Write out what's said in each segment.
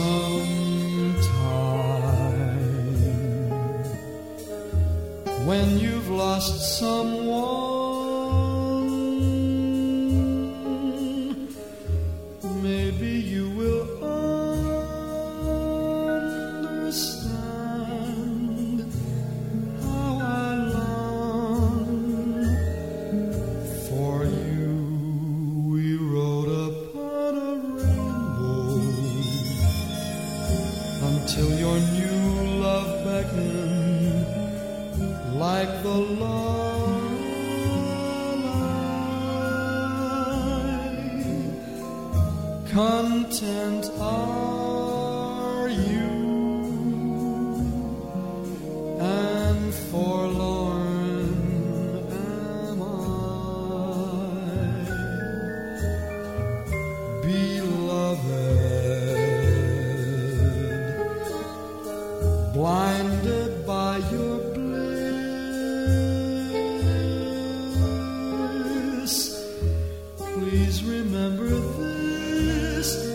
sometime when you've lost someone. Remember this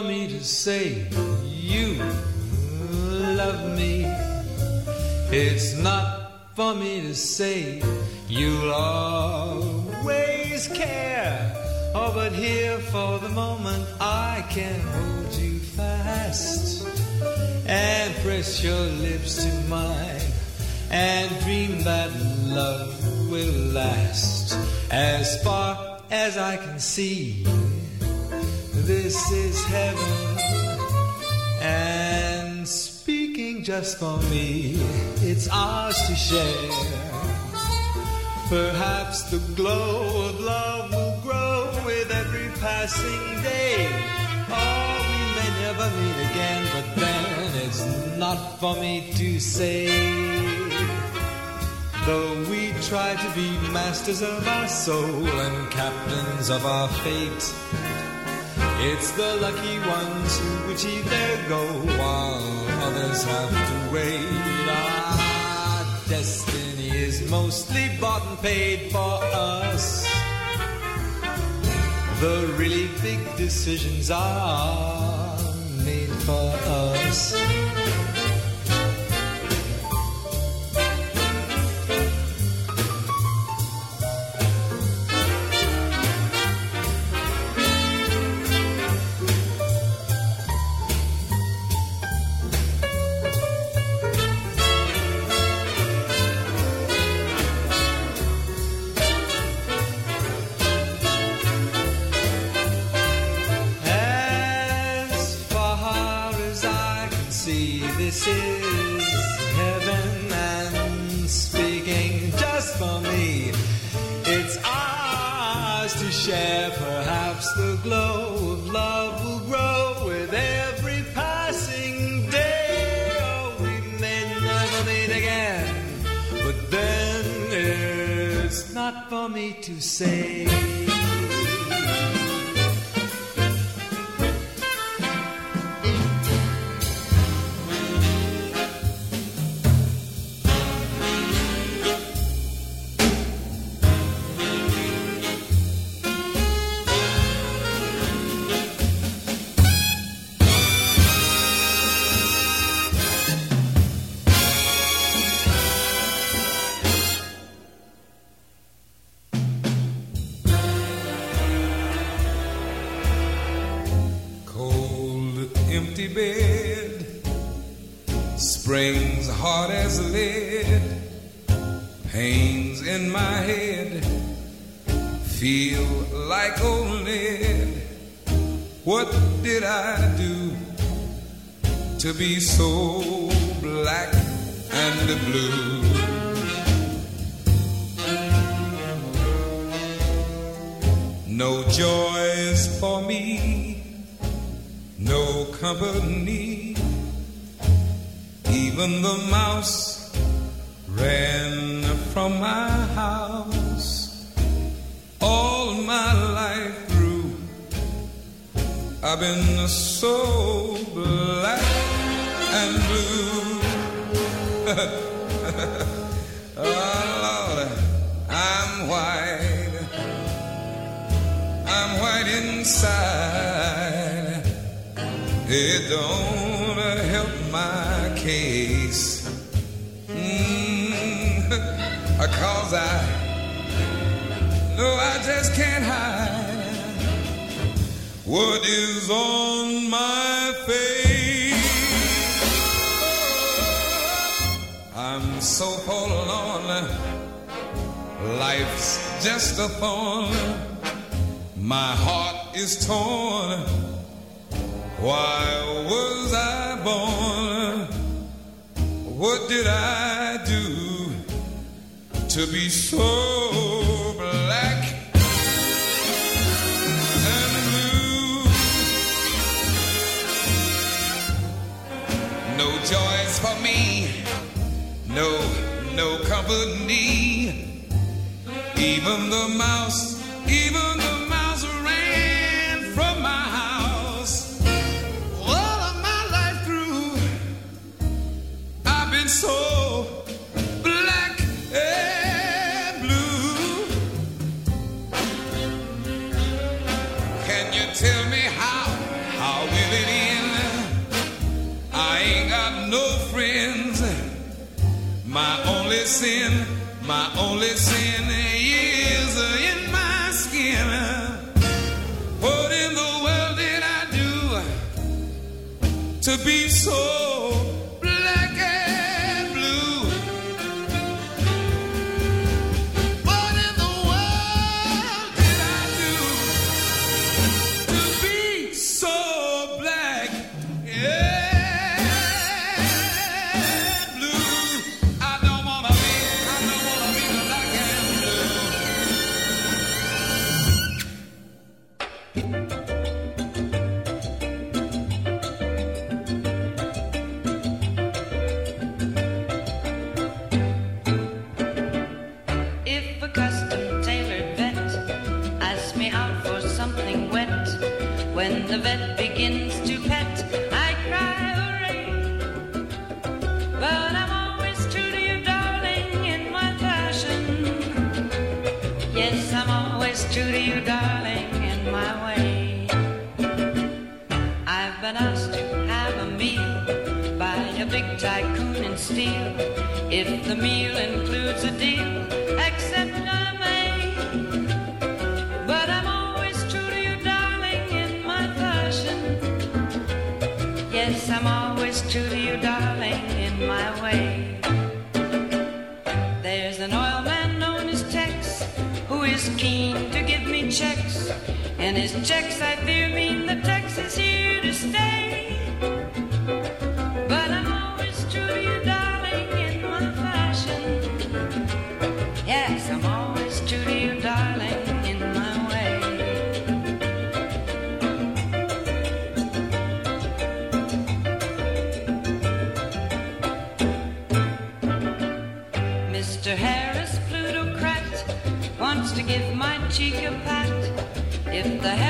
for me to say you love me. It's not for me to say you'll always care. Oh, but here for the moment I can hold you fast and press your lips to mine and dream that love will last as far as I can see. This is heaven, and speaking just for me, it's ours to share. Perhaps the glow of love will grow with every passing day. Oh, we may never meet again, but then it's not for me to say. Though we try to be masters of our soul and captains of our fate. It's the lucky ones who achieve their goal while others have to wait. Our destiny is mostly bought and paid for us. The really big decisions are made for us. Not for me to say. Ran from my house all my life through. I've been so black and blue. oh Lord, I'm white. I'm white inside. It don't help my case. Cause I no, I just can't hide what is on my face. I'm so forlorn, life's just a thorn. My heart is torn. Why was I born? What did I do to be so black and blue? No joys for me, no, no company. Even the mouse, even the sin, my only sin is in my skin. What in the world did I do to be so steel. If the meal includes a deal, accept I may. But I'm always true to you, darling, in my fashion. Yes, I'm always true to you, darling, in my way. There's an oil man known as Tex who is keen to give me checks. And his checks, I fear, mean the Tex the Harris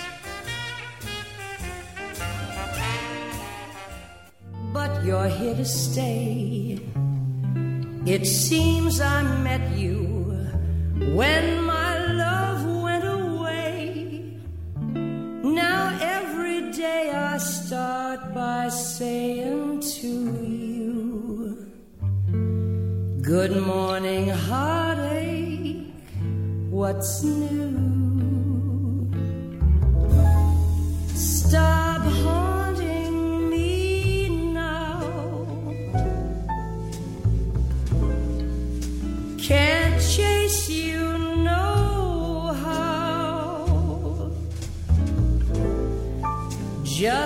You're here to stay. It seems I met you when my love went away. Now every day I start by saying to you, Good morning, heartache. What's new?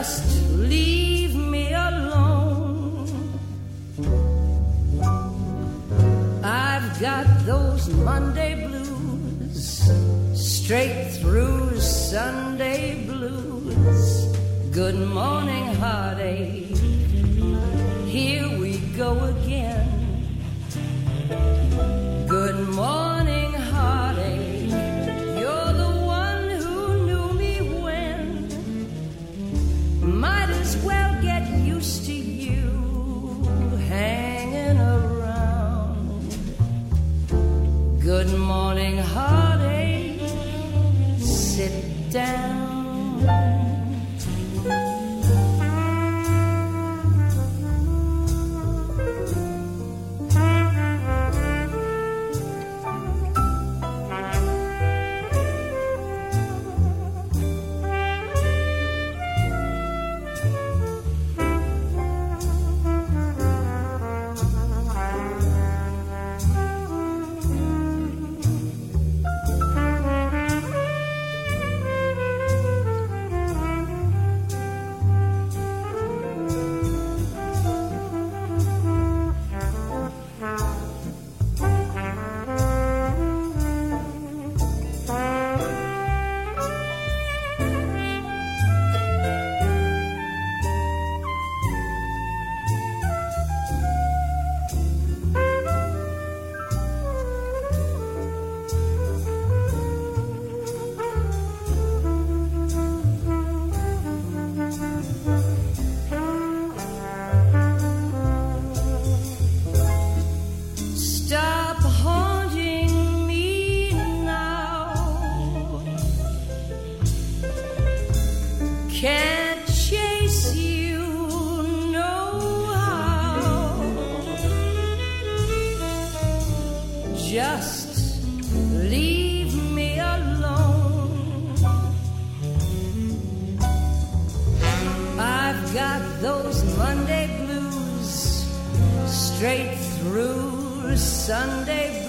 Just leave me alone. I've got those Monday blues, straight through Sunday blues. Good morning, Sunday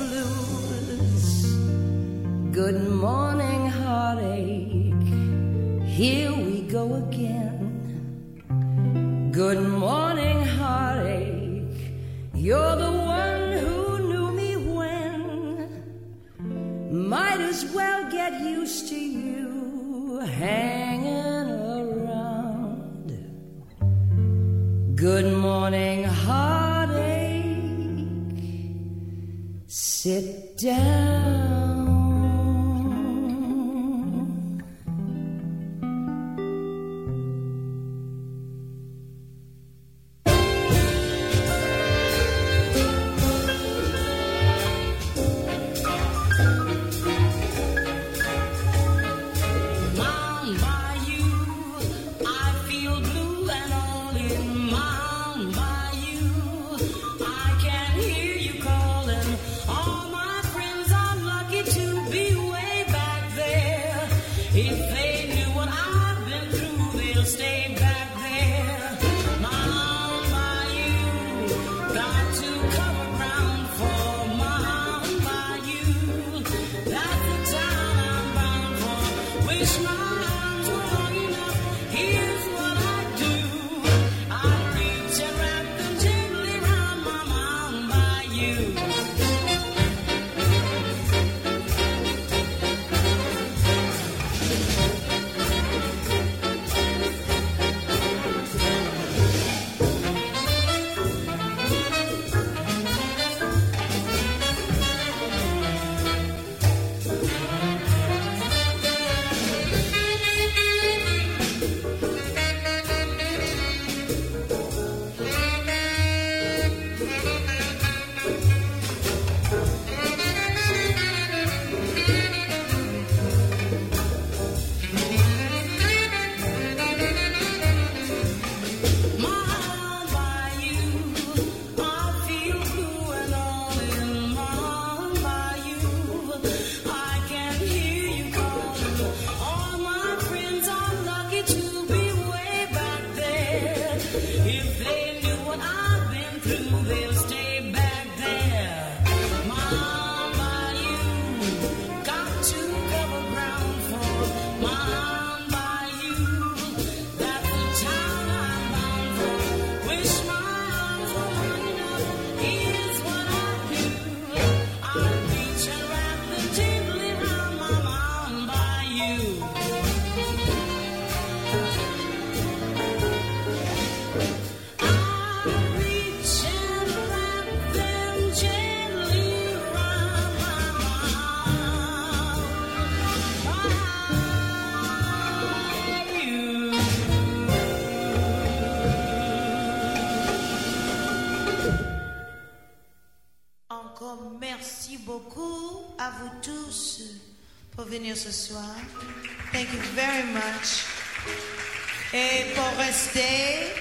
et pour rester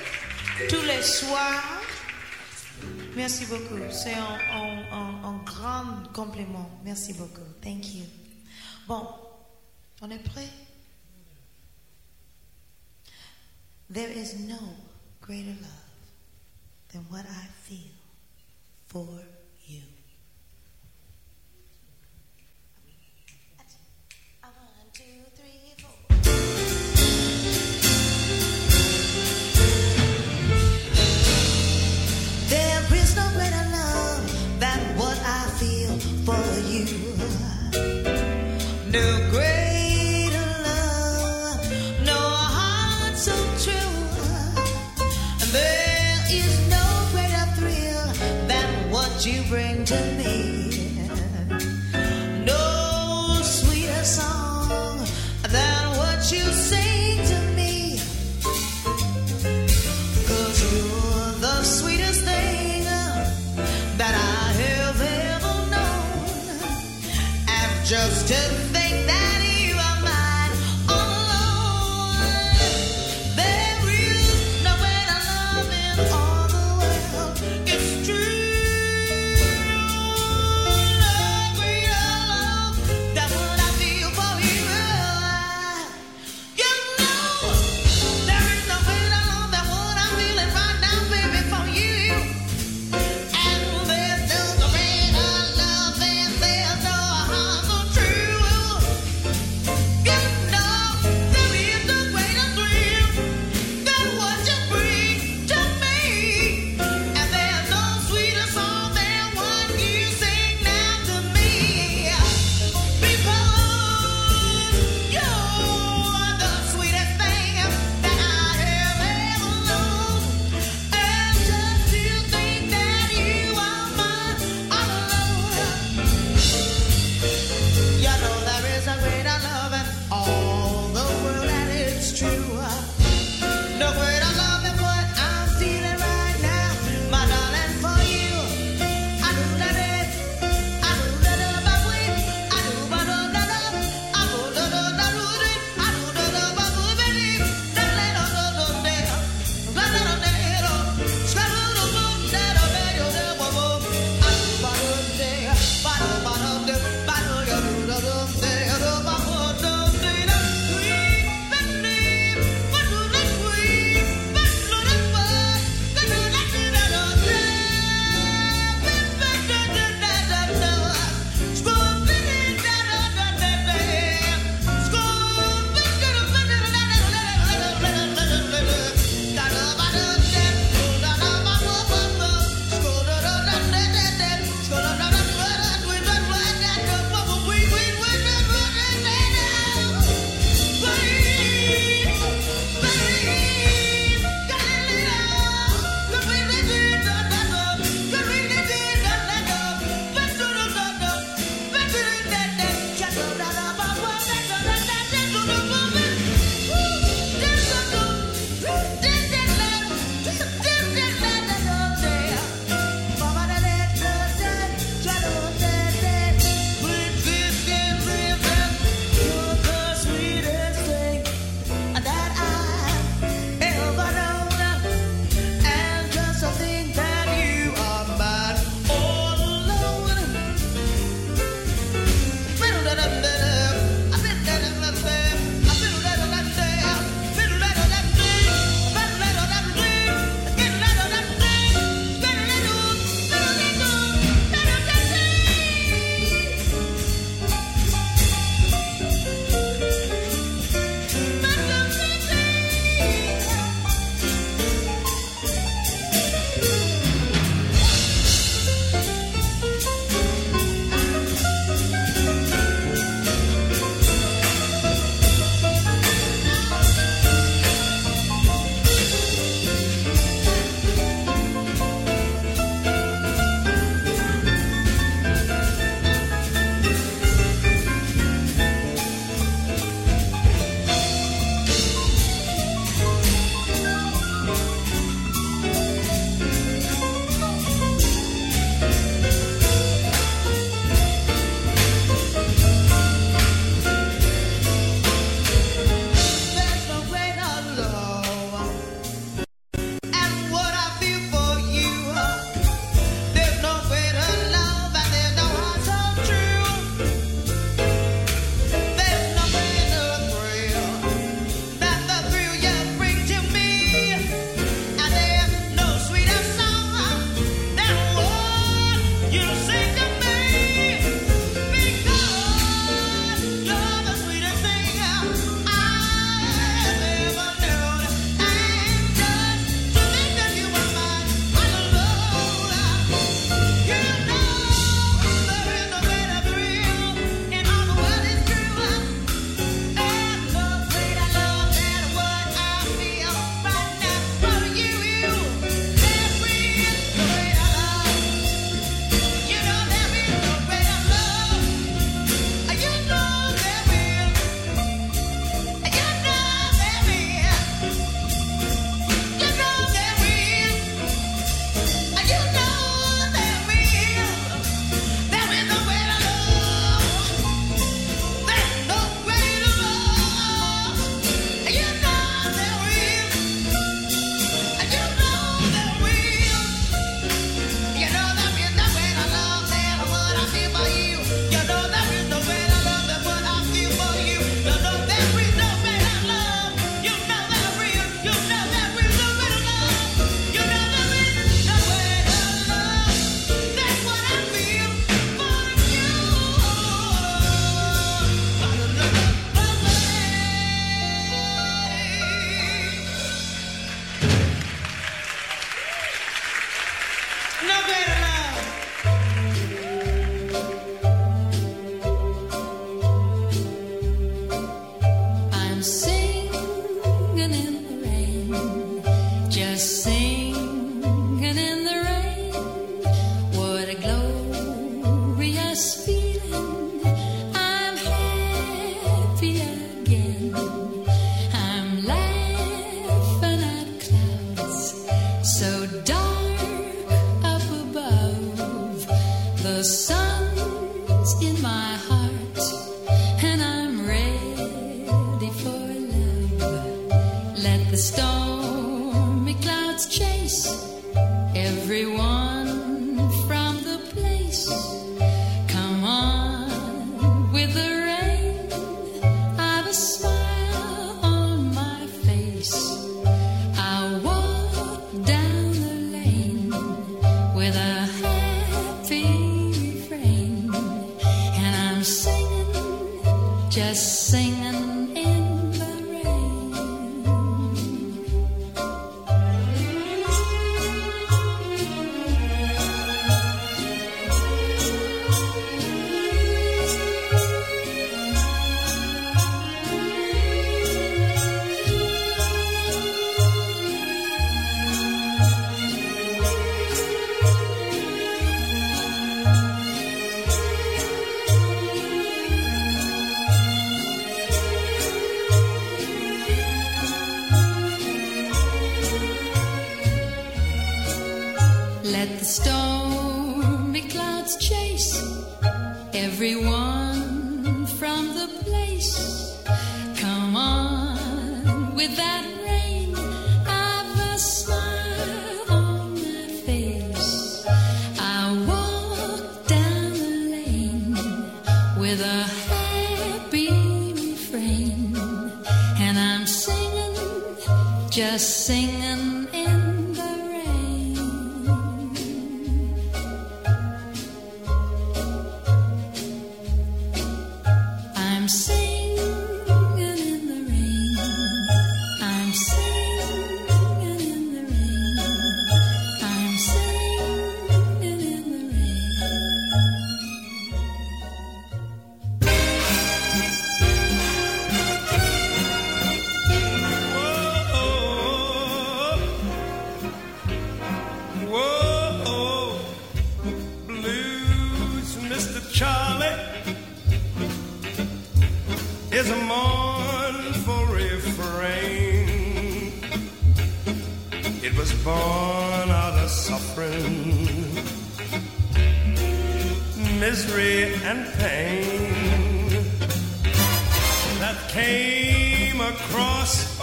tous les soirs. Merci beaucoup. C'est un, un, un, un, grand compliment. Merci beaucoup. Thank you. Bon, on est prêt? There is no greater love than what I feel for for you. No great to think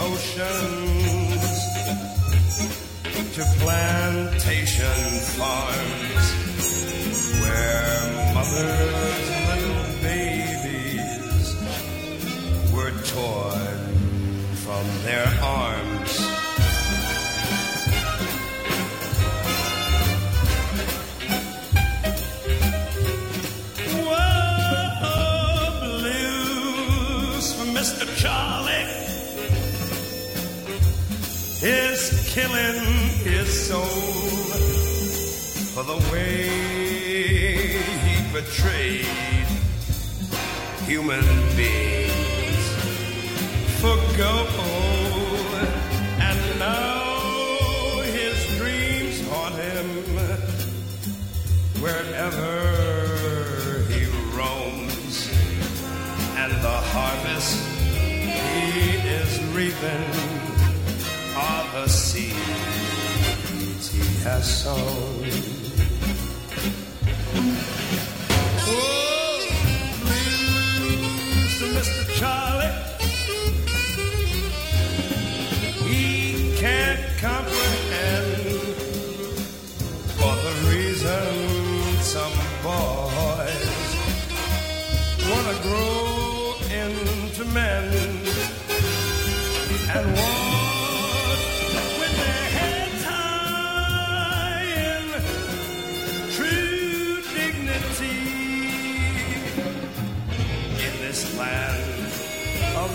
oceans to plantation farms. soul for the way he betrayed human beings for gold. And now his dreams haunt him wherever he roams, and the harvest he is reaping are the seeds he has sold.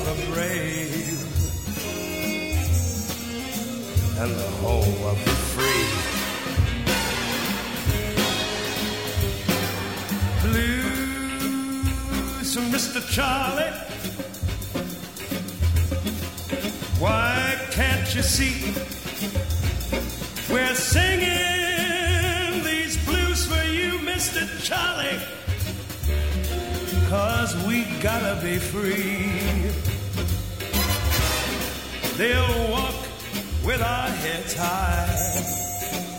the brave and the home of the free. Blues from Mr. Charlie. Why can't you see? We're singing these blues for you, Mr. Charlie. Cause we gotta be free. They'll walk with our heads high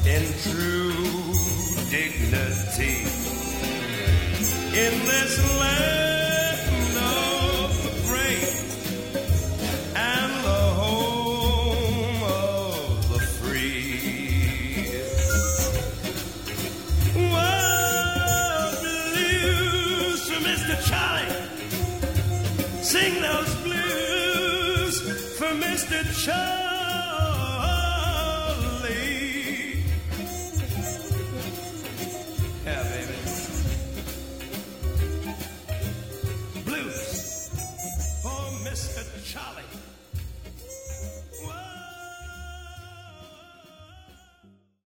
in true dignity in this land. Child.